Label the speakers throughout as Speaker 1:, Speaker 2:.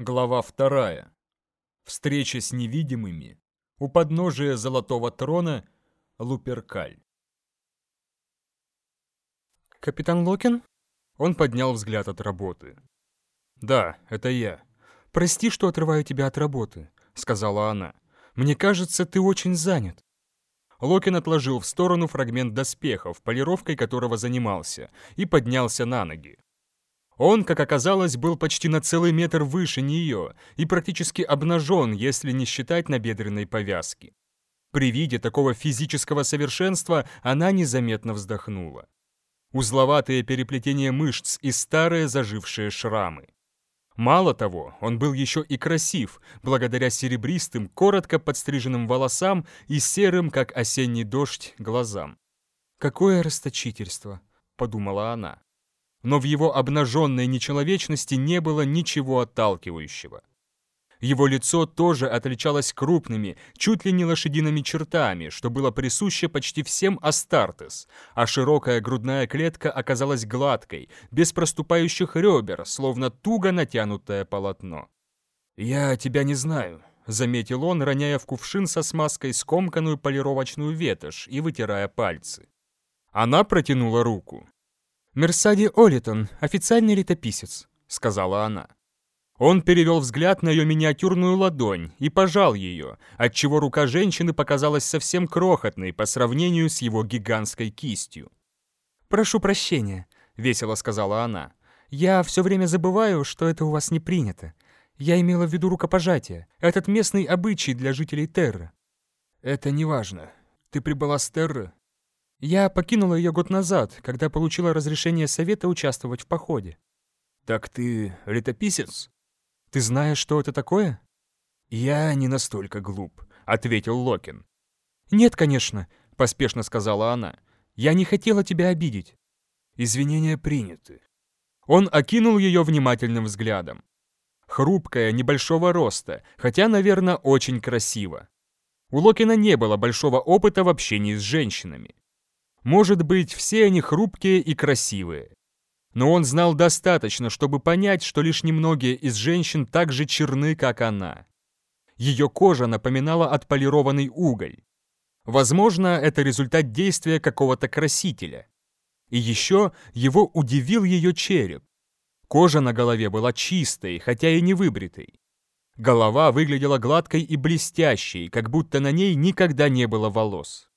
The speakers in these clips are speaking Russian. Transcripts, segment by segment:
Speaker 1: Глава вторая. Встреча с невидимыми. У подножия Золотого Трона Луперкаль.
Speaker 2: «Капитан Локин?»
Speaker 1: Он поднял взгляд от работы. «Да, это я».
Speaker 2: «Прости, что отрываю тебя от работы», — сказала она. «Мне кажется, ты очень занят».
Speaker 1: Локин отложил в сторону фрагмент доспехов, полировкой которого занимался, и поднялся на ноги. Он, как оказалось, был почти на целый метр выше нее и практически обнажен, если не считать набедренной повязки. При виде такого физического совершенства она незаметно вздохнула. Узловатые переплетения мышц и старые зажившие шрамы. Мало того, он был еще и красив, благодаря серебристым, коротко подстриженным волосам и серым, как осенний дождь, глазам.
Speaker 2: «Какое расточительство!» — подумала она.
Speaker 1: Но в его обнаженной нечеловечности не было ничего отталкивающего. Его лицо тоже отличалось крупными, чуть ли не лошадиными чертами, что было присуще почти всем Астартес, а широкая грудная клетка оказалась гладкой, без проступающих ребер, словно туго натянутое полотно. «Я тебя не знаю», — заметил он, роняя в кувшин со смазкой скомканную полировочную ветошь и вытирая пальцы. Она протянула руку.
Speaker 2: «Мерсади Олитон, официальный летописец», — сказала она.
Speaker 1: Он перевел взгляд на ее миниатюрную ладонь и пожал ее, отчего рука женщины показалась совсем крохотной по сравнению с его гигантской кистью.
Speaker 2: «Прошу прощения», — весело сказала она. «Я все время забываю, что это у вас не принято. Я имела в виду рукопожатие. Этот местный обычай для жителей Терры».
Speaker 1: «Это не важно. Ты прибыла с Терры?»
Speaker 2: «Я покинула ее год назад, когда получила разрешение Совета участвовать в походе».
Speaker 1: «Так ты летописец?»
Speaker 2: Ты знаешь, что это такое?»
Speaker 1: «Я не настолько глуп», — ответил Локин.
Speaker 2: «Нет, конечно», — поспешно сказала она. «Я не хотела тебя обидеть».
Speaker 1: «Извинения приняты». Он окинул ее внимательным взглядом. Хрупкая, небольшого роста, хотя, наверное, очень красиво. У Локина не было большого опыта в общении с женщинами. Может быть, все они хрупкие и красивые. Но он знал достаточно, чтобы понять, что лишь немногие из женщин так же черны, как она. Ее кожа напоминала отполированный уголь. Возможно, это результат действия какого-то красителя. И еще его удивил ее череп. Кожа на голове была чистой, хотя и не выбритой. Голова выглядела гладкой и блестящей, как будто на ней никогда не было волос.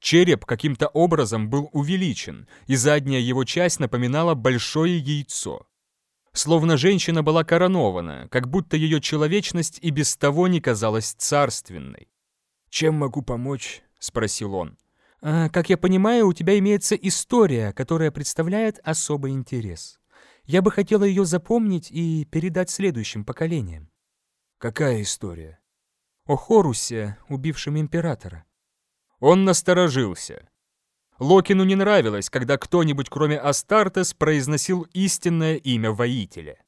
Speaker 1: Череп каким-то образом был увеличен, и задняя его часть напоминала большое яйцо. Словно женщина была коронована, как будто ее человечность и без того не казалась царственной. «Чем могу помочь?» — спросил он.
Speaker 2: А, «Как я понимаю, у тебя имеется история, которая представляет особый интерес. Я бы хотела ее запомнить и передать следующим поколениям».
Speaker 1: «Какая история?»
Speaker 2: «О Хорусе, убившем императора.
Speaker 1: Он насторожился. Локину не нравилось, когда кто-нибудь кроме Астартес произносил истинное имя воителя.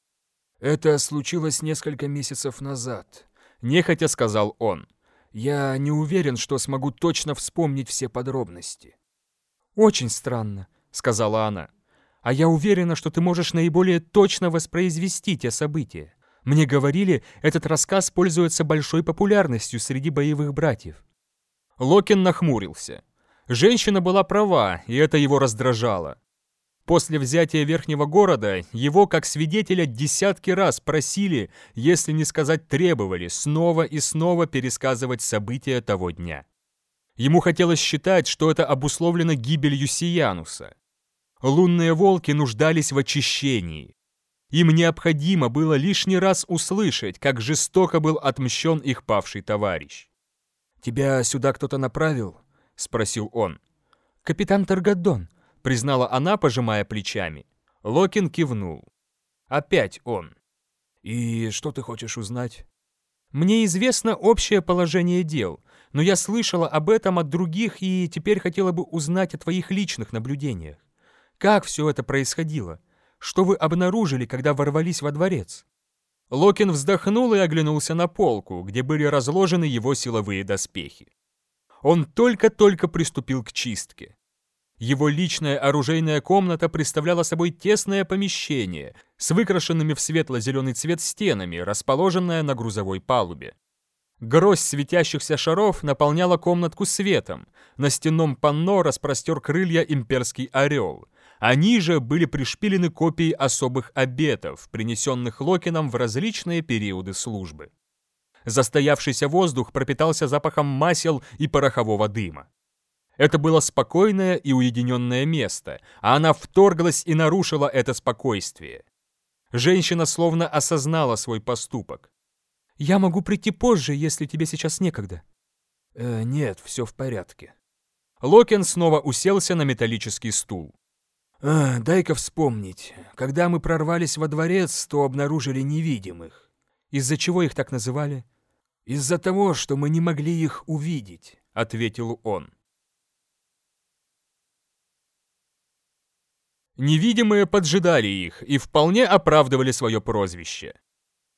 Speaker 1: «Это случилось несколько месяцев назад», — нехотя сказал он. «Я не уверен, что смогу точно вспомнить все подробности».
Speaker 2: «Очень странно», — сказала она. «А я уверена, что ты можешь наиболее точно воспроизвести те события. Мне говорили, этот рассказ пользуется большой популярностью среди боевых братьев.
Speaker 1: Локин нахмурился. Женщина была права, и это его раздражало. После взятия верхнего города его, как свидетеля, десятки раз просили, если не сказать требовали, снова и снова пересказывать события того дня. Ему хотелось считать, что это обусловлено гибелью Сиянуса. Лунные волки нуждались в очищении. Им необходимо было лишний раз услышать, как жестоко был отмщен их павший товарищ. «Тебя сюда кто-то направил?» — спросил он.
Speaker 2: «Капитан Таргадон», —
Speaker 1: признала она, пожимая плечами. Локин кивнул. «Опять он». «И что ты хочешь узнать?»
Speaker 2: «Мне известно общее положение дел, но я слышала об этом от других и теперь хотела бы узнать о твоих личных наблюдениях. Как все это происходило? Что вы обнаружили, когда ворвались во дворец?»
Speaker 1: Локин вздохнул и оглянулся на полку, где были разложены его силовые доспехи. Он только-только приступил к чистке. Его личная оружейная комната представляла собой тесное помещение с выкрашенными в светло-зеленый цвет стенами, расположенная на грузовой палубе. Гроздь светящихся шаров наполняла комнатку светом. На стенном панно распростер крылья имперский орел. Они же были пришпилены копии особых обетов, принесенных Локином в различные периоды службы. Застоявшийся воздух пропитался запахом масел и порохового дыма. Это было спокойное и уединенное место, а она вторглась и нарушила это спокойствие. Женщина словно осознала свой поступок.
Speaker 2: «Я могу прийти позже, если тебе сейчас некогда».
Speaker 1: «Э, «Нет, все в порядке». Локен снова уселся на металлический стул. «Э, «Дай-ка вспомнить. Когда мы прорвались во дворец, то обнаружили невидимых.
Speaker 2: Из-за чего их так называли?»
Speaker 1: «Из-за того, что мы не могли их увидеть», — ответил он. Невидимые поджидали их и вполне оправдывали свое прозвище.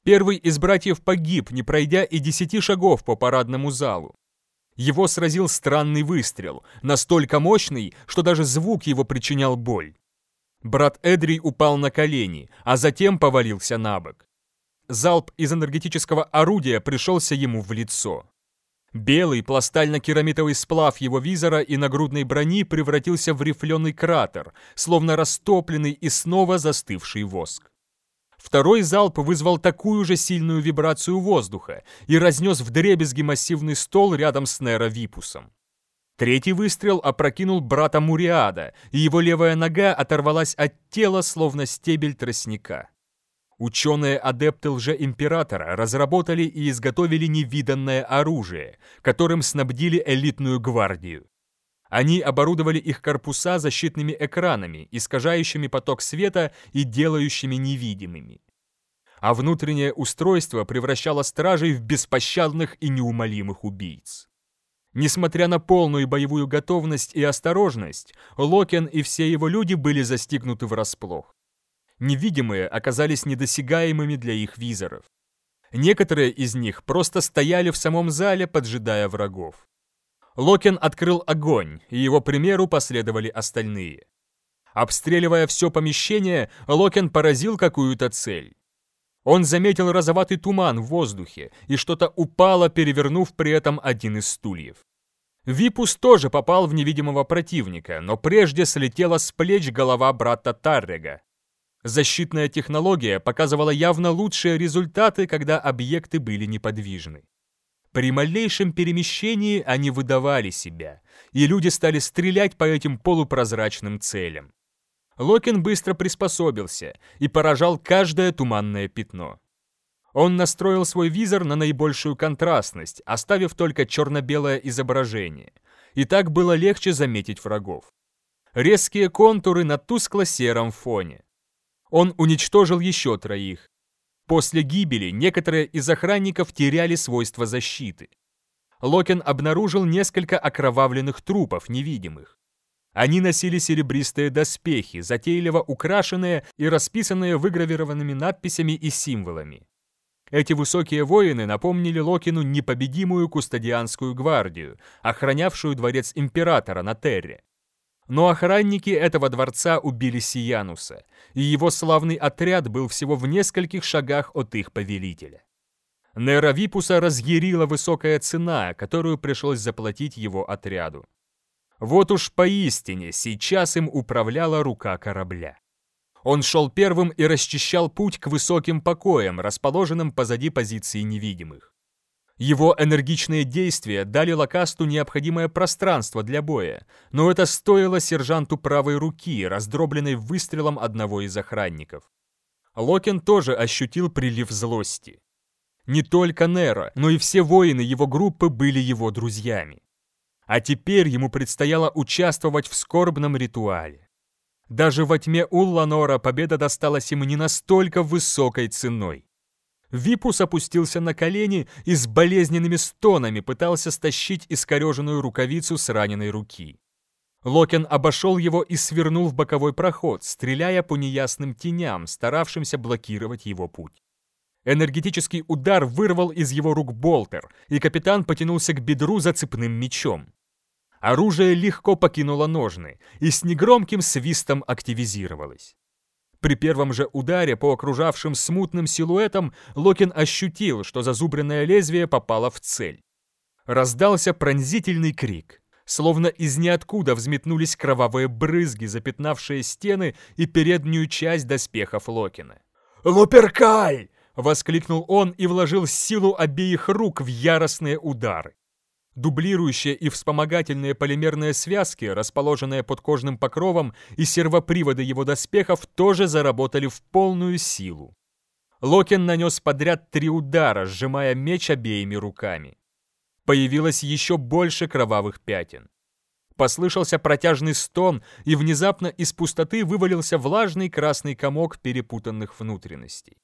Speaker 1: Первый из братьев погиб, не пройдя и десяти шагов по парадному залу. Его сразил странный выстрел, настолько мощный, что даже звук его причинял боль. Брат Эдрий упал на колени, а затем повалился на бок. Залп из энергетического орудия пришелся ему в лицо. Белый пластально-керамитовый сплав его визора и нагрудной брони превратился в рифленый кратер, словно растопленный и снова застывший воск. Второй залп вызвал такую же сильную вибрацию воздуха и разнес вдребезги массивный стол рядом с Неро Випусом. Третий выстрел опрокинул брата Муриада, и его левая нога оторвалась от тела, словно стебель тростника. Ученые-адепты лже-императора разработали и изготовили невиданное оружие, которым снабдили элитную гвардию. Они оборудовали их корпуса защитными экранами, искажающими поток света и делающими невидимыми. А внутреннее устройство превращало стражей в беспощадных и неумолимых убийц. Несмотря на полную боевую готовность и осторожность, Локен и все его люди были застигнуты врасплох. Невидимые оказались недосягаемыми для их визоров. Некоторые из них просто стояли в самом зале, поджидая врагов. Локен открыл огонь, и его примеру последовали остальные. Обстреливая все помещение, Локен поразил какую-то цель. Он заметил розоватый туман в воздухе, и что-то упало, перевернув при этом один из стульев. Випус тоже попал в невидимого противника, но прежде слетела с плеч голова брата Таррега. Защитная технология показывала явно лучшие результаты, когда объекты были неподвижны. При малейшем перемещении они выдавали себя, и люди стали стрелять по этим полупрозрачным целям. Локин быстро приспособился и поражал каждое туманное пятно. Он настроил свой визор на наибольшую контрастность, оставив только черно-белое изображение. И так было легче заметить врагов. Резкие контуры на тускло-сером фоне. Он уничтожил еще троих, После гибели некоторые из охранников теряли свойства защиты. Локин обнаружил несколько окровавленных трупов, невидимых. Они носили серебристые доспехи, затейливо украшенные и расписанные выгравированными надписями и символами. Эти высокие воины напомнили Локину непобедимую кустодианскую гвардию, охранявшую дворец императора на Терре. Но охранники этого дворца убили Сиянуса, и его славный отряд был всего в нескольких шагах от их повелителя. Нера Випуса разъярила высокая цена, которую пришлось заплатить его отряду. Вот уж поистине сейчас им управляла рука корабля. Он шел первым и расчищал путь к высоким покоям, расположенным позади позиции невидимых. Его энергичные действия дали Лакасту необходимое пространство для боя, но это стоило сержанту правой руки, раздробленной выстрелом одного из охранников. Локин тоже ощутил прилив злости. Не только Нера, но и все воины его группы были его друзьями. А теперь ему предстояло участвовать в скорбном ритуале. Даже во тьме Улланора победа досталась ему не настолько высокой ценой. Випус опустился на колени и с болезненными стонами пытался стащить искореженную рукавицу с раненой руки. Локен обошел его и свернул в боковой проход, стреляя по неясным теням, старавшимся блокировать его путь. Энергетический удар вырвал из его рук болтер, и капитан потянулся к бедру за цепным мечом. Оружие легко покинуло ножны и с негромким свистом активизировалось. При первом же ударе по окружавшим смутным силуэтам Локин ощутил, что зазубренное лезвие попало в цель. Раздался пронзительный крик. Словно из ниоткуда взметнулись кровавые брызги, запятнавшие стены и переднюю часть доспехов Локина. «Луперкаль!» — воскликнул он и вложил силу обеих рук в яростные удары. Дублирующие и вспомогательные полимерные связки, расположенные под кожным покровом, и сервоприводы его доспехов тоже заработали в полную силу. Локин нанес подряд три удара, сжимая меч обеими руками. Появилось еще больше кровавых пятен. Послышался протяжный стон, и внезапно из пустоты вывалился влажный красный комок перепутанных внутренностей.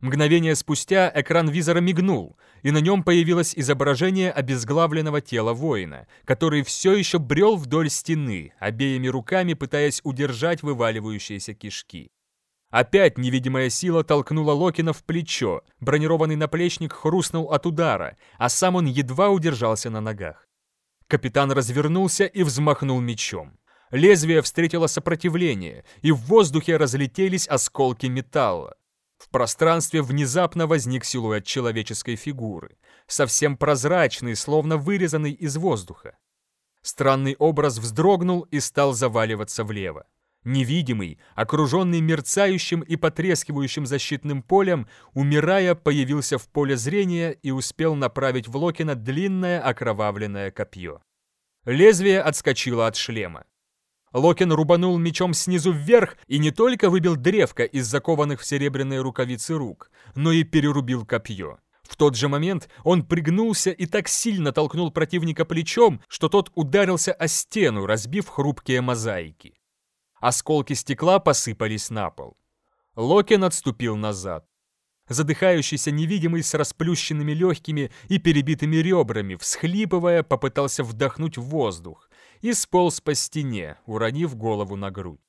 Speaker 1: Мгновение спустя экран визора мигнул, и на нем появилось изображение обезглавленного тела воина, который все еще брел вдоль стены, обеими руками пытаясь удержать вываливающиеся кишки. Опять невидимая сила толкнула Локина в плечо, бронированный наплечник хрустнул от удара, а сам он едва удержался на ногах. Капитан развернулся и взмахнул мечом. Лезвие встретило сопротивление, и в воздухе разлетелись осколки металла. В пространстве внезапно возник силуэт человеческой фигуры, совсем прозрачный, словно вырезанный из воздуха. Странный образ вздрогнул и стал заваливаться влево. Невидимый, окруженный мерцающим и потрескивающим защитным полем, умирая, появился в поле зрения и успел направить в Локина длинное окровавленное копье. Лезвие отскочило от шлема. Локин рубанул мечом снизу вверх и не только выбил древко из закованных в серебряные рукавицы рук, но и перерубил копье. В тот же момент он пригнулся и так сильно толкнул противника плечом, что тот ударился о стену, разбив хрупкие мозаики. Осколки стекла посыпались на пол. Локин отступил назад. Задыхающийся невидимый с расплющенными легкими и перебитыми ребрами, всхлипывая, попытался вдохнуть воздух, и сполз по стене, уронив голову на грудь.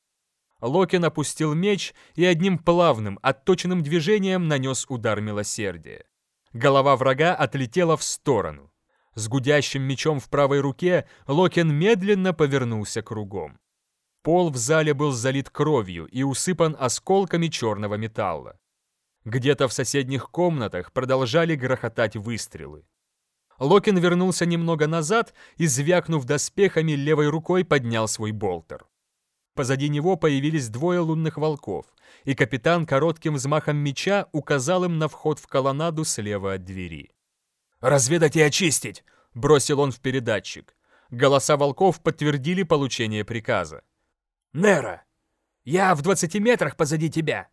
Speaker 1: Локин опустил меч и одним плавным, отточенным движением нанес удар милосердия. Голова врага отлетела в сторону. С гудящим мечом в правой руке Локин медленно повернулся кругом. Пол в зале был залит кровью и усыпан осколками черного металла. Где-то в соседних комнатах продолжали грохотать выстрелы. Локин вернулся немного назад и, звякнув доспехами, левой рукой поднял свой болтер. Позади него появились двое лунных волков, и капитан коротким взмахом меча указал им на вход в колоннаду слева от двери. «Разведать и очистить!» — бросил он в передатчик. Голоса волков подтвердили получение приказа. «Нера, я в двадцати метрах позади тебя!»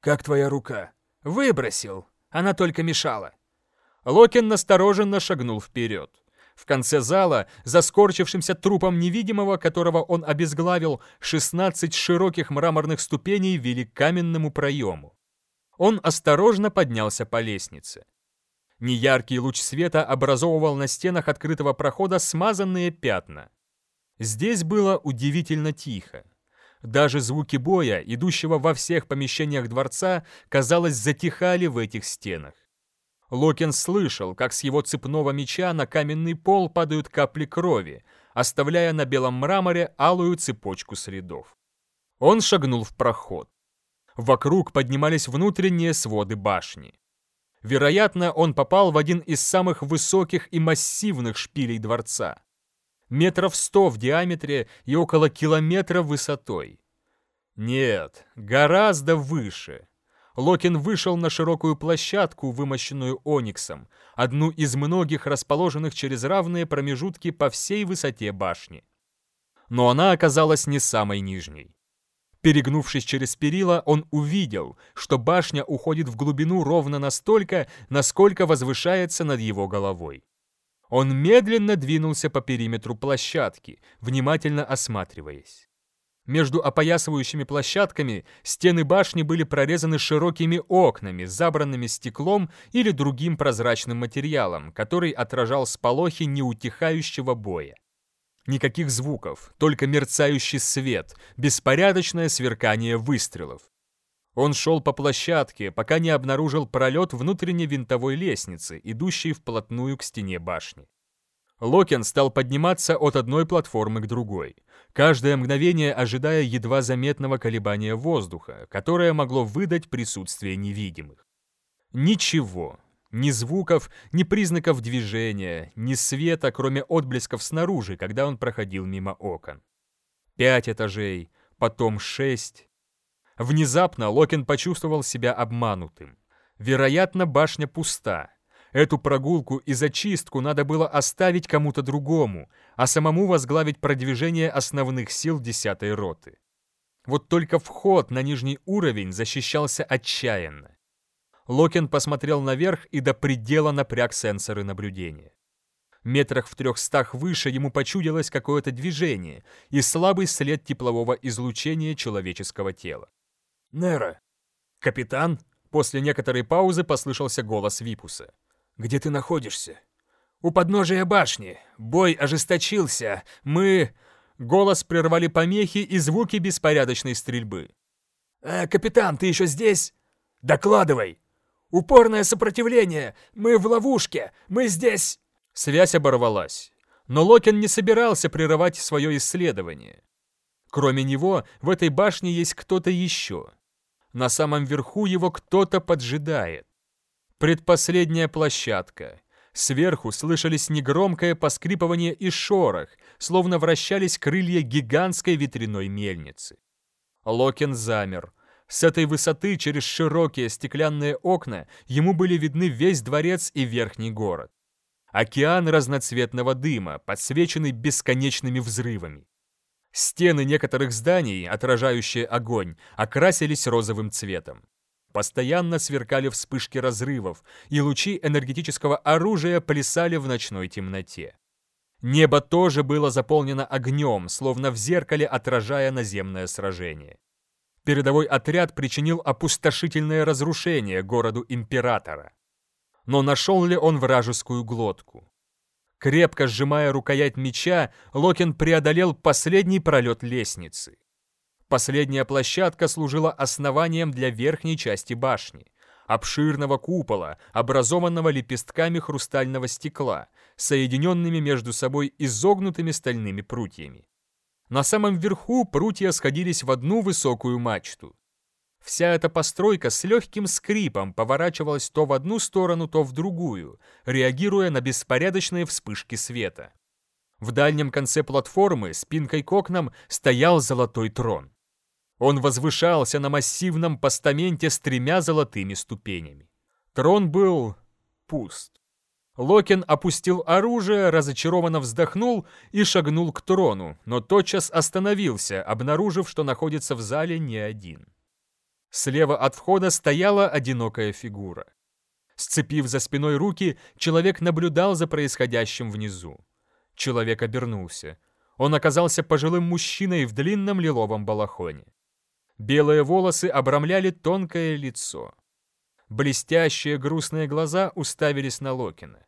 Speaker 1: «Как твоя рука?» «Выбросил. Она только мешала». Локин настороженно шагнул вперед. В конце зала, за скорчившимся трупом невидимого, которого он обезглавил, 16 широких мраморных ступеней вели к каменному проему. Он осторожно поднялся по лестнице. Неяркий луч света образовывал на стенах открытого прохода смазанные пятна. Здесь было удивительно тихо. Даже звуки боя, идущего во всех помещениях дворца, казалось, затихали в этих стенах. Локин слышал, как с его цепного меча на каменный пол падают капли крови, оставляя на белом мраморе алую цепочку следов. Он шагнул в проход. Вокруг поднимались внутренние своды башни. Вероятно, он попал в один из самых высоких и массивных шпилей дворца. Метров сто в диаметре и около километра высотой. Нет, гораздо выше. Локин вышел на широкую площадку, вымощенную ониксом, одну из многих расположенных через равные промежутки по всей высоте башни. Но она оказалась не самой нижней. Перегнувшись через перила, он увидел, что башня уходит в глубину ровно настолько, насколько возвышается над его головой. Он медленно двинулся по периметру площадки, внимательно осматриваясь. Между опоясывающими площадками стены башни были прорезаны широкими окнами, забранными стеклом или другим прозрачным материалом, который отражал сполохи неутихающего боя. Никаких звуков, только мерцающий свет, беспорядочное сверкание выстрелов. Он шел по площадке, пока не обнаружил пролет внутренней винтовой лестницы, идущей вплотную к стене башни. Локен стал подниматься от одной платформы к другой, каждое мгновение ожидая едва заметного колебания воздуха, которое могло выдать присутствие невидимых. Ничего, ни звуков, ни признаков движения, ни света, кроме отблесков снаружи, когда он проходил мимо окон. Пять этажей, потом шесть. Внезапно Локин почувствовал себя обманутым. Вероятно, башня пуста, Эту прогулку и зачистку надо было оставить кому-то другому, а самому возглавить продвижение основных сил десятой роты. Вот только вход на нижний уровень защищался отчаянно. Локен посмотрел наверх и до предела напряг сенсоры наблюдения. Метрах в трехстах выше ему почудилось какое-то движение и слабый след теплового излучения человеческого тела.
Speaker 2: «Нера!»
Speaker 1: «Капитан?» После некоторой паузы послышался голос Випуса.
Speaker 2: Где ты находишься?» «У подножия башни. Бой ожесточился. Мы...»
Speaker 1: Голос прервали помехи и звуки беспорядочной стрельбы.
Speaker 2: «Э, «Капитан, ты еще здесь?» «Докладывай!» «Упорное сопротивление! Мы в ловушке! Мы здесь!»
Speaker 1: Связь оборвалась. Но Локин не собирался прерывать свое исследование. Кроме него, в этой башне есть кто-то еще. На самом верху его кто-то поджидает. Предпоследняя площадка. Сверху слышались негромкое поскрипывание и шорох, словно вращались крылья гигантской ветряной мельницы. Локин замер. С этой высоты через широкие стеклянные окна ему были видны весь дворец и верхний город. Океан разноцветного дыма, подсвеченный бесконечными взрывами. Стены некоторых зданий, отражающие огонь, окрасились розовым цветом. Постоянно сверкали вспышки разрывов, и лучи энергетического оружия плясали в ночной темноте. Небо тоже было заполнено огнем, словно в зеркале отражая наземное сражение. Передовой отряд причинил опустошительное разрушение городу Императора. Но нашел ли он вражескую глотку? Крепко сжимая рукоять меча, Локин преодолел последний пролет лестницы. Последняя площадка служила основанием для верхней части башни, обширного купола, образованного лепестками хрустального стекла, соединенными между собой изогнутыми стальными прутьями. На самом верху прутья сходились в одну высокую мачту. Вся эта постройка с легким скрипом поворачивалась то в одну сторону, то в другую, реагируя на беспорядочные вспышки света. В дальнем конце платформы, спинкой к окнам, стоял золотой трон. Он возвышался на массивном постаменте с тремя золотыми ступенями. Трон был пуст. Локин опустил оружие, разочарованно вздохнул и шагнул к трону, но тотчас остановился, обнаружив, что находится в зале не один. Слева от входа стояла одинокая фигура. Сцепив за спиной руки, человек наблюдал за происходящим внизу. Человек обернулся. Он оказался пожилым мужчиной в длинном лиловом балахоне. Белые волосы обрамляли тонкое лицо. Блестящие грустные глаза уставились на Локина.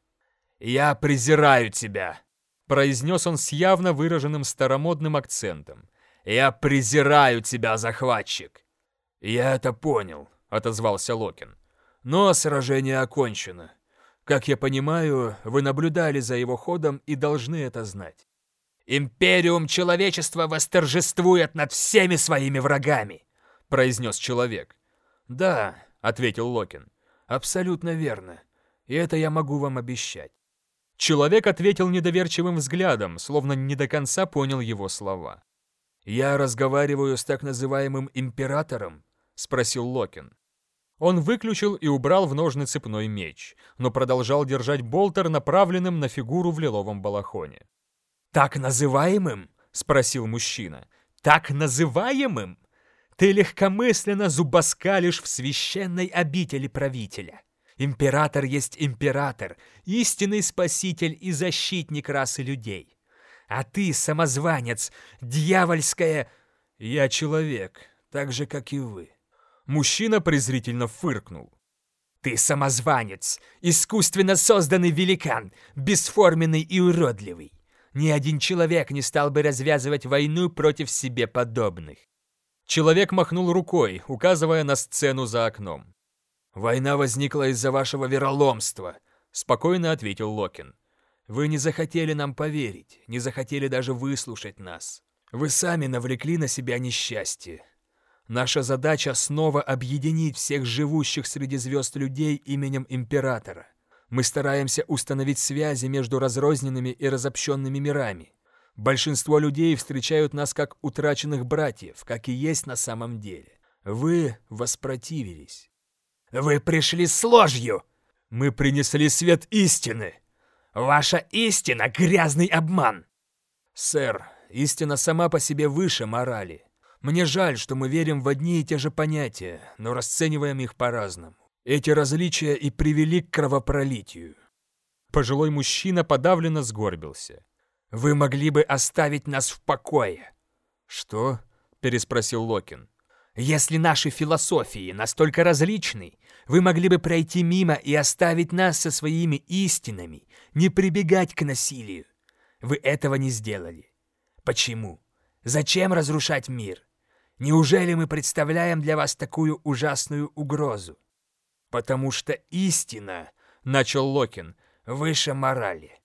Speaker 2: «Я презираю тебя!»
Speaker 1: — произнес он с явно выраженным старомодным акцентом.
Speaker 2: «Я презираю тебя, захватчик!»
Speaker 1: «Я это понял», — отозвался Локин.
Speaker 2: «Но сражение окончено. Как я понимаю, вы наблюдали за его ходом и должны это знать. «Империум человечества восторжествует над всеми своими врагами», — произнес человек.
Speaker 1: «Да», — ответил Локин, —
Speaker 2: «абсолютно верно. И это я могу вам обещать».
Speaker 1: Человек ответил недоверчивым взглядом, словно не до конца понял его слова.
Speaker 2: «Я разговариваю с так называемым императором?» — спросил Локин.
Speaker 1: Он выключил и убрал в ножны цепной меч, но продолжал держать болтер, направленным на фигуру в лиловом балахоне.
Speaker 2: «Так называемым?» — спросил мужчина.
Speaker 1: «Так называемым? Ты легкомысленно зубоскалишь в священной обители правителя. Император есть император, истинный спаситель и защитник расы людей. А ты, самозванец, дьявольская...
Speaker 2: Я человек, так же, как и вы».
Speaker 1: Мужчина презрительно фыркнул.
Speaker 2: «Ты самозванец, искусственно созданный великан, бесформенный и уродливый. Ни один человек не стал бы развязывать войну против себе подобных.
Speaker 1: Человек махнул рукой, указывая на сцену за окном.
Speaker 2: «Война возникла из-за вашего вероломства», — спокойно ответил Локин. Вы не захотели нам поверить, не захотели даже выслушать нас. Вы сами навлекли на себя несчастье. Наша задача снова объединить всех живущих среди звезд людей именем Императора. Мы стараемся установить связи между разрозненными и разобщенными мирами. Большинство людей встречают нас как утраченных братьев, как и есть на самом деле. Вы воспротивились. Вы пришли с ложью! Мы принесли свет истины! Ваша истина — грязный обман! Сэр, истина сама по себе выше морали. Мне жаль, что мы верим в одни и те же понятия, но расцениваем их по-разному. Эти различия и привели к кровопролитию.
Speaker 1: Пожилой мужчина подавленно сгорбился.
Speaker 2: «Вы могли бы оставить нас в покое!»
Speaker 1: «Что?» — переспросил Локин.
Speaker 2: «Если наши философии настолько различны, вы могли бы пройти мимо и оставить нас со своими истинами, не прибегать к насилию. Вы этого не сделали. Почему? Зачем разрушать мир? Неужели мы представляем для вас такую ужасную угрозу? Потому что истина, — начал Локин, — выше морали.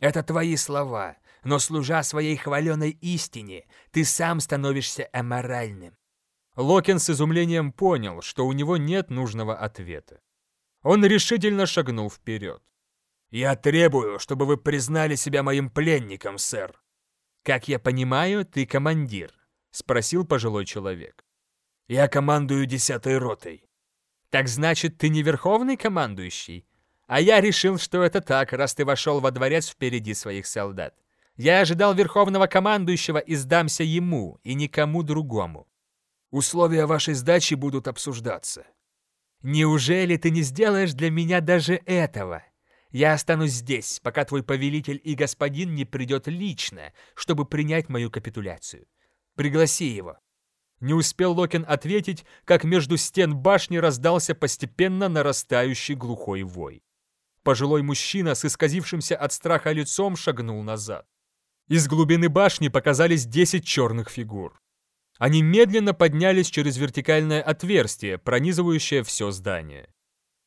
Speaker 2: Это твои слова, но служа своей хваленой истине, ты сам становишься аморальным.
Speaker 1: Локин с изумлением понял, что у него нет нужного ответа. Он решительно шагнул вперед.
Speaker 2: «Я требую, чтобы вы признали себя моим пленником, сэр».
Speaker 1: «Как я понимаю, ты командир», — спросил пожилой человек.
Speaker 2: «Я командую десятой ротой».
Speaker 1: «Так значит, ты не верховный командующий? А я решил, что это так, раз ты вошел во дворец впереди своих солдат. Я ожидал верховного командующего и сдамся ему, и никому другому».
Speaker 2: «Условия вашей сдачи будут обсуждаться».
Speaker 1: «Неужели ты не сделаешь для меня даже этого?» Я останусь здесь, пока твой повелитель и господин не придет лично, чтобы принять мою капитуляцию. Пригласи его». Не успел Локин ответить, как между стен башни раздался постепенно нарастающий глухой вой. Пожилой мужчина с исказившимся от страха лицом шагнул назад. Из глубины башни показались десять черных фигур. Они медленно поднялись через вертикальное отверстие, пронизывающее все здание.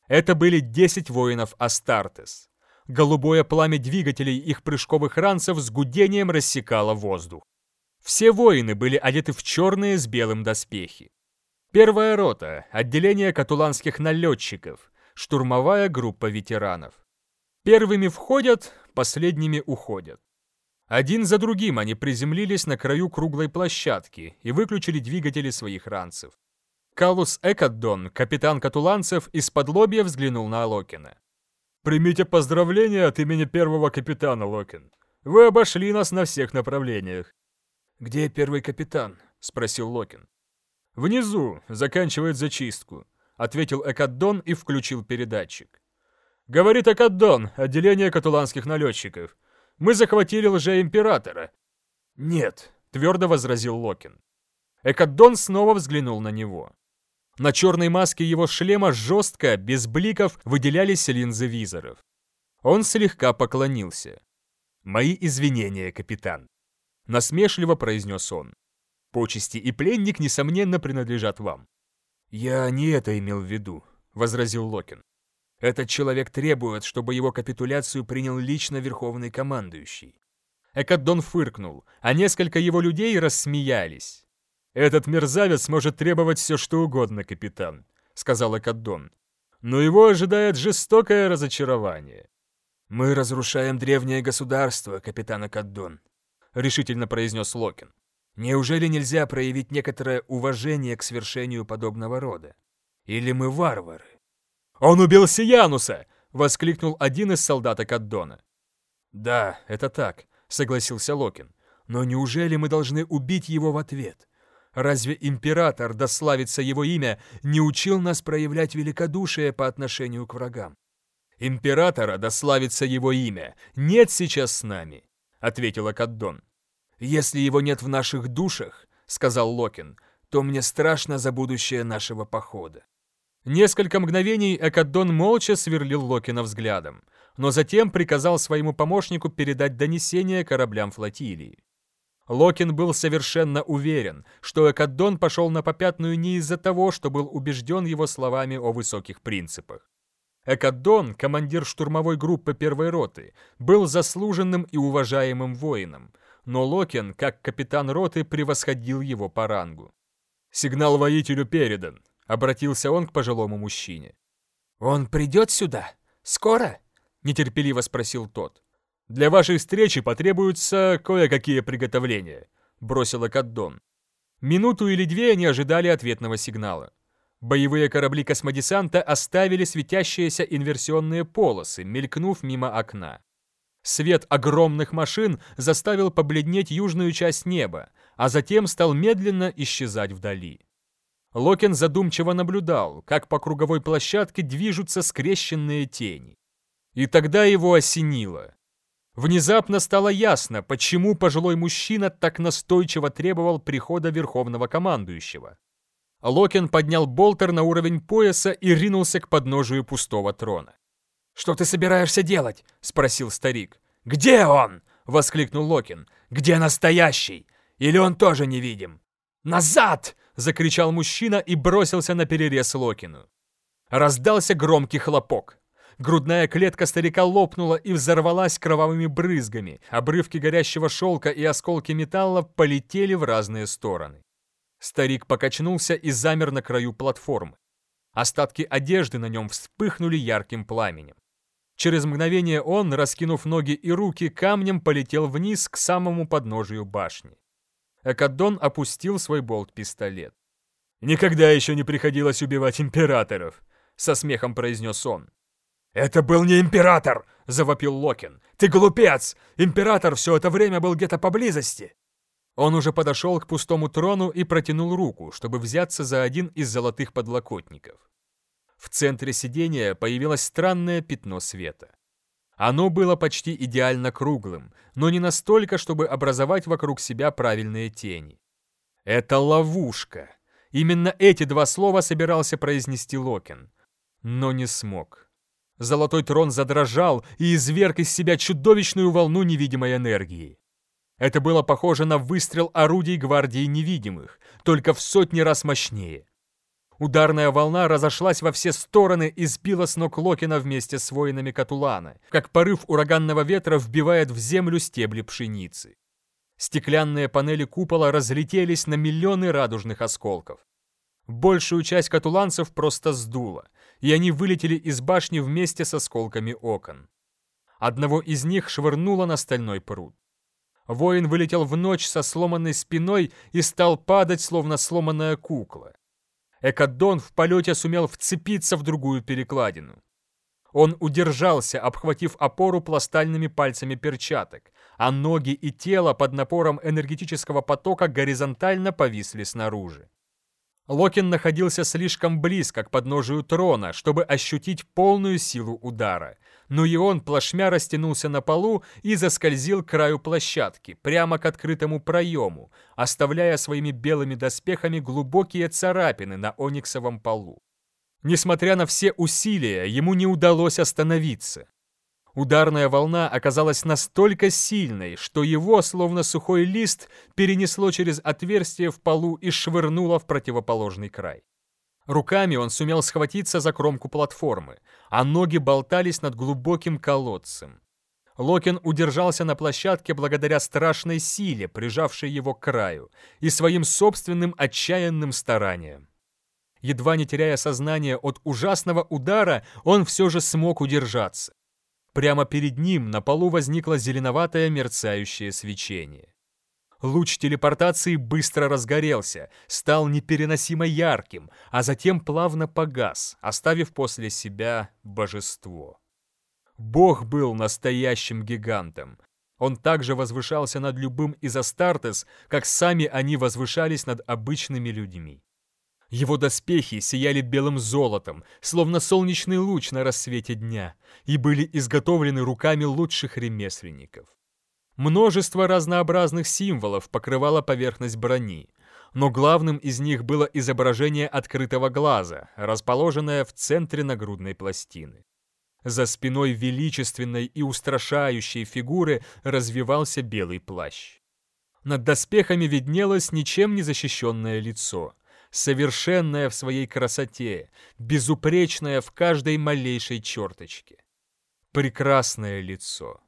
Speaker 1: Это были 10 воинов Астартес. Голубое пламя двигателей их прыжковых ранцев с гудением рассекало воздух. Все воины были одеты в черные с белым доспехи. Первая рота — отделение катуланских налетчиков, штурмовая группа ветеранов. Первыми входят, последними уходят. Один за другим они приземлились на краю круглой площадки и выключили двигатели своих ранцев. Калус Экаддон, капитан катуланцев, из-под лобья взглянул на Локина. «Примите поздравления от имени первого капитана, Локин. Вы обошли нас на всех направлениях».
Speaker 2: «Где первый капитан?» — спросил Локин.
Speaker 1: «Внизу, заканчивает зачистку», — ответил Экаддон и включил передатчик. «Говорит Экаддон, отделение катуланских налетчиков. Мы захватили лже-императора».
Speaker 2: «Нет», —
Speaker 1: твердо возразил Локин. Экаддон снова взглянул на него. На черной маске его шлема жестко, без бликов, выделялись линзы визоров. Он слегка поклонился. «Мои извинения, капитан», — насмешливо произнес он. «Почести и пленник, несомненно, принадлежат вам».
Speaker 2: «Я не это имел в виду», — возразил Локин. «Этот человек требует, чтобы его капитуляцию принял лично верховный командующий».
Speaker 1: Экаддон фыркнул, а несколько его людей рассмеялись. «Этот мерзавец может требовать все, что угодно, капитан», — сказал Экаддон. «Но его ожидает жестокое разочарование».
Speaker 2: «Мы разрушаем древнее государство, капитан Экаддон», — решительно произнес Локин. «Неужели нельзя проявить некоторое уважение к свершению подобного рода? Или мы варвары?»
Speaker 1: «Он убил Сиянуса!» — воскликнул один из солдат Экаддона.
Speaker 2: «Да, это так», — согласился Локин. «Но неужели мы должны убить его в ответ? Разве император, да славится его имя, не учил нас проявлять великодушие по отношению к врагам?
Speaker 1: Императора, да славится его имя, нет сейчас с нами, ответил Акаддон.
Speaker 2: Если его нет в наших душах, сказал Локин, то мне страшно за будущее нашего похода.
Speaker 1: Несколько мгновений Экаддон молча сверлил Локина взглядом, но затем приказал своему помощнику передать донесение кораблям флотилии. Локин был совершенно уверен, что Экаддон пошел на попятную не из-за того, что был убежден его словами о высоких принципах. Экадон, командир штурмовой группы первой роты, был заслуженным и уважаемым воином, но Локен, как капитан роты, превосходил его по рангу. «Сигнал воителю передан», — обратился он к пожилому мужчине.
Speaker 2: «Он придет сюда? Скоро?» — нетерпеливо спросил тот.
Speaker 1: «Для вашей встречи потребуются кое-какие приготовления», — бросил Экаддон. Минуту или две они ожидали ответного сигнала. Боевые корабли космодесанта оставили светящиеся инверсионные полосы, мелькнув мимо окна. Свет огромных машин заставил побледнеть южную часть неба, а затем стал медленно исчезать вдали. Локен задумчиво наблюдал, как по круговой площадке движутся скрещенные тени. И тогда его осенило. Внезапно стало ясно, почему пожилой мужчина так настойчиво требовал прихода верховного командующего. Локен поднял болтер на уровень пояса и ринулся к подножию пустого трона.
Speaker 2: «Что ты собираешься делать?» — спросил старик.
Speaker 1: «Где он?»
Speaker 2: — воскликнул Локин.
Speaker 1: «Где настоящий? Или он тоже невидим?»
Speaker 2: «Назад!»
Speaker 1: — закричал мужчина и бросился на перерез Локину. Раздался громкий хлопок. Грудная клетка старика лопнула и взорвалась кровавыми брызгами. Обрывки горящего шелка и осколки металла полетели в разные стороны. Старик покачнулся и замер на краю платформы. Остатки одежды на нем вспыхнули ярким пламенем. Через мгновение он, раскинув ноги и руки, камнем полетел вниз к самому подножию башни. Экадон опустил свой болт-пистолет. «Никогда еще не приходилось убивать императоров», — со смехом произнес он.
Speaker 2: «Это был не император!» — завопил Локин. «Ты глупец! Император все это время был где-то поблизости!»
Speaker 1: Он уже подошел к пустому трону и протянул руку, чтобы взяться за один из золотых подлокотников. В центре сидения появилось странное пятно света. Оно было почти идеально круглым, но не настолько, чтобы образовать вокруг себя правильные тени. «Это ловушка!» Именно эти два слова собирался произнести Локин, но не смог. Золотой трон задрожал и изверг из себя чудовищную волну невидимой энергии. Это было похоже на выстрел орудий гвардии невидимых, только в сотни раз мощнее. Ударная волна разошлась во все стороны и сбила с ног Локина вместе с воинами Катулана, как порыв ураганного ветра вбивает в землю стебли пшеницы. Стеклянные панели купола разлетелись на миллионы радужных осколков. Большую часть катуланцев просто сдуло, и они вылетели из башни вместе с осколками окон. Одного из них швырнуло на стальной пруд. Воин вылетел в ночь со сломанной спиной и стал падать, словно сломанная кукла. Экадон в полете сумел вцепиться в другую перекладину. Он удержался, обхватив опору пластальными пальцами перчаток, а ноги и тело под напором энергетического потока горизонтально повисли снаружи. Локин находился слишком близко к подножию трона, чтобы ощутить полную силу удара, но и он плашмя растянулся на полу и заскользил к краю площадки, прямо к открытому проему, оставляя своими белыми доспехами глубокие царапины на ониксовом полу. Несмотря на все усилия, ему не удалось остановиться. Ударная волна оказалась настолько сильной, что его, словно сухой лист, перенесло через отверстие в полу и швырнуло в противоположный край. Руками он сумел схватиться за кромку платформы, а ноги болтались над глубоким колодцем. Локин удержался на площадке благодаря страшной силе, прижавшей его к краю, и своим собственным отчаянным стараниям. Едва не теряя сознание от ужасного удара, он все же смог удержаться. Прямо перед ним на полу возникло зеленоватое мерцающее свечение. Луч телепортации быстро разгорелся, стал непереносимо ярким, а затем плавно погас, оставив после себя божество. Бог был настоящим гигантом. Он также возвышался над любым из Астартес, как сами они возвышались над обычными людьми. Его доспехи сияли белым золотом, словно солнечный луч на рассвете дня, и были изготовлены руками лучших ремесленников. Множество разнообразных символов покрывало поверхность брони, но главным из них было изображение открытого глаза, расположенное в центре нагрудной пластины. За спиной величественной и устрашающей фигуры развивался белый плащ. Над доспехами виднелось ничем не защищенное лицо, совершенная в своей красоте, безупречная в каждой малейшей черточке. Прекрасное лицо,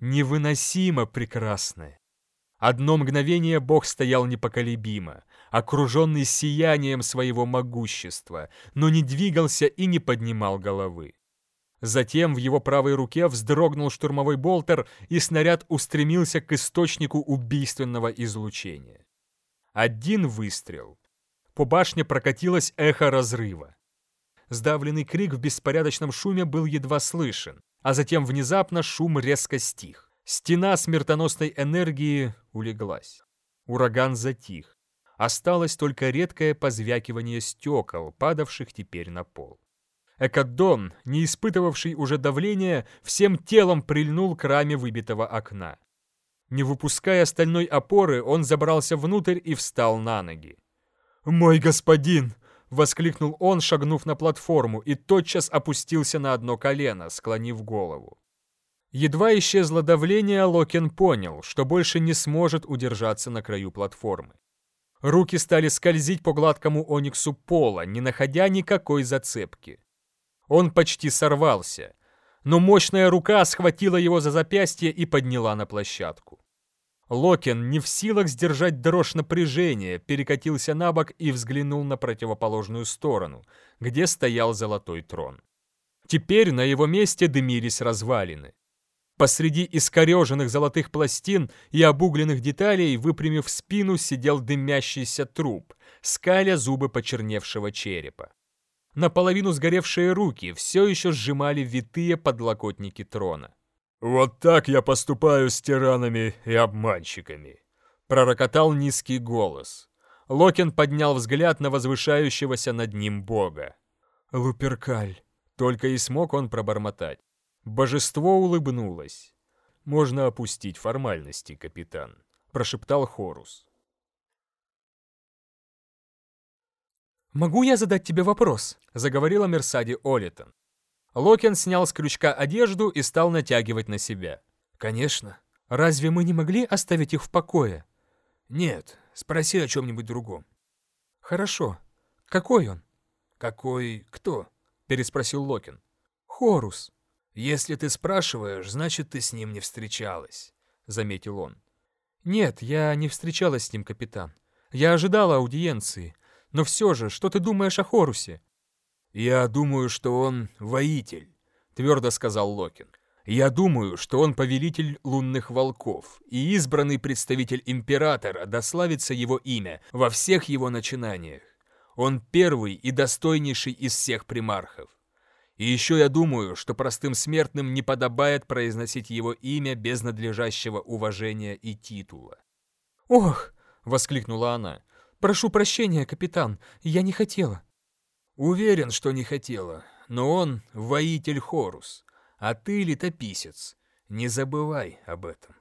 Speaker 1: невыносимо прекрасное. Одно мгновение Бог стоял непоколебимо, окруженный сиянием своего могущества, но не двигался и не поднимал головы. Затем в его правой руке вздрогнул штурмовой болтер, и снаряд устремился к источнику убийственного излучения. Один выстрел. По башне прокатилось эхо разрыва. Сдавленный крик в беспорядочном шуме был едва слышен, а затем внезапно шум резко стих. Стена смертоносной энергии улеглась. Ураган затих. Осталось только редкое позвякивание стекол, падавших теперь на пол. Экодон, не испытывавший уже давления, всем телом прильнул к раме выбитого окна. Не выпуская стальной опоры, он забрался внутрь и встал на ноги. «Мой господин!» — воскликнул он, шагнув на платформу, и тотчас опустился на одно колено, склонив голову. Едва исчезло давление, Локин понял, что больше не сможет удержаться на краю платформы. Руки стали скользить по гладкому ониксу пола, не находя никакой зацепки. Он почти сорвался, но мощная рука схватила его за запястье и подняла на площадку. Локин, не в силах сдержать дрожь напряжения, перекатился на бок и взглянул на противоположную сторону, где стоял золотой трон. Теперь на его месте дымились развалины. Посреди искореженных золотых пластин и обугленных деталей, выпрямив спину, сидел дымящийся труп, скаля зубы почерневшего черепа. Наполовину сгоревшие руки все еще сжимали витые подлокотники трона.
Speaker 3: «Вот так я поступаю с тиранами и обманщиками», —
Speaker 1: пророкотал низкий голос. Локин поднял взгляд на возвышающегося над ним бога. «Луперкаль», — только и смог он пробормотать. Божество улыбнулось. «Можно опустить формальности, капитан», — прошептал Хорус.
Speaker 2: «Могу я задать тебе вопрос?» — заговорила Мерсади Олитон.
Speaker 1: Локин снял с крючка одежду и стал натягивать на себя.
Speaker 2: «Конечно. Разве мы не могли оставить их в покое?»
Speaker 4: «Нет. Спроси о чем-нибудь другом».
Speaker 2: «Хорошо. Какой он?»
Speaker 4: «Какой кто?»
Speaker 1: — переспросил Локин.
Speaker 2: «Хорус».
Speaker 4: «Если ты спрашиваешь, значит, ты с ним не встречалась», — заметил он.
Speaker 2: «Нет, я не встречалась с ним, капитан. Я ожидала аудиенции. Но все же, что ты думаешь о Хорусе?»
Speaker 4: «Я думаю, что он воитель», — твердо сказал Локин. «Я думаю, что он повелитель лунных волков и избранный представитель императора, дославится его имя во всех его начинаниях. Он первый и достойнейший из всех примархов. И еще я думаю, что простым смертным не подобает произносить его имя без надлежащего уважения и титула».
Speaker 2: «Ох!» — воскликнула она. Прошу прощения, капитан, я не хотела».
Speaker 4: «Уверен, что не хотела, но он воитель Хорус, а ты летописец. Не забывай об этом».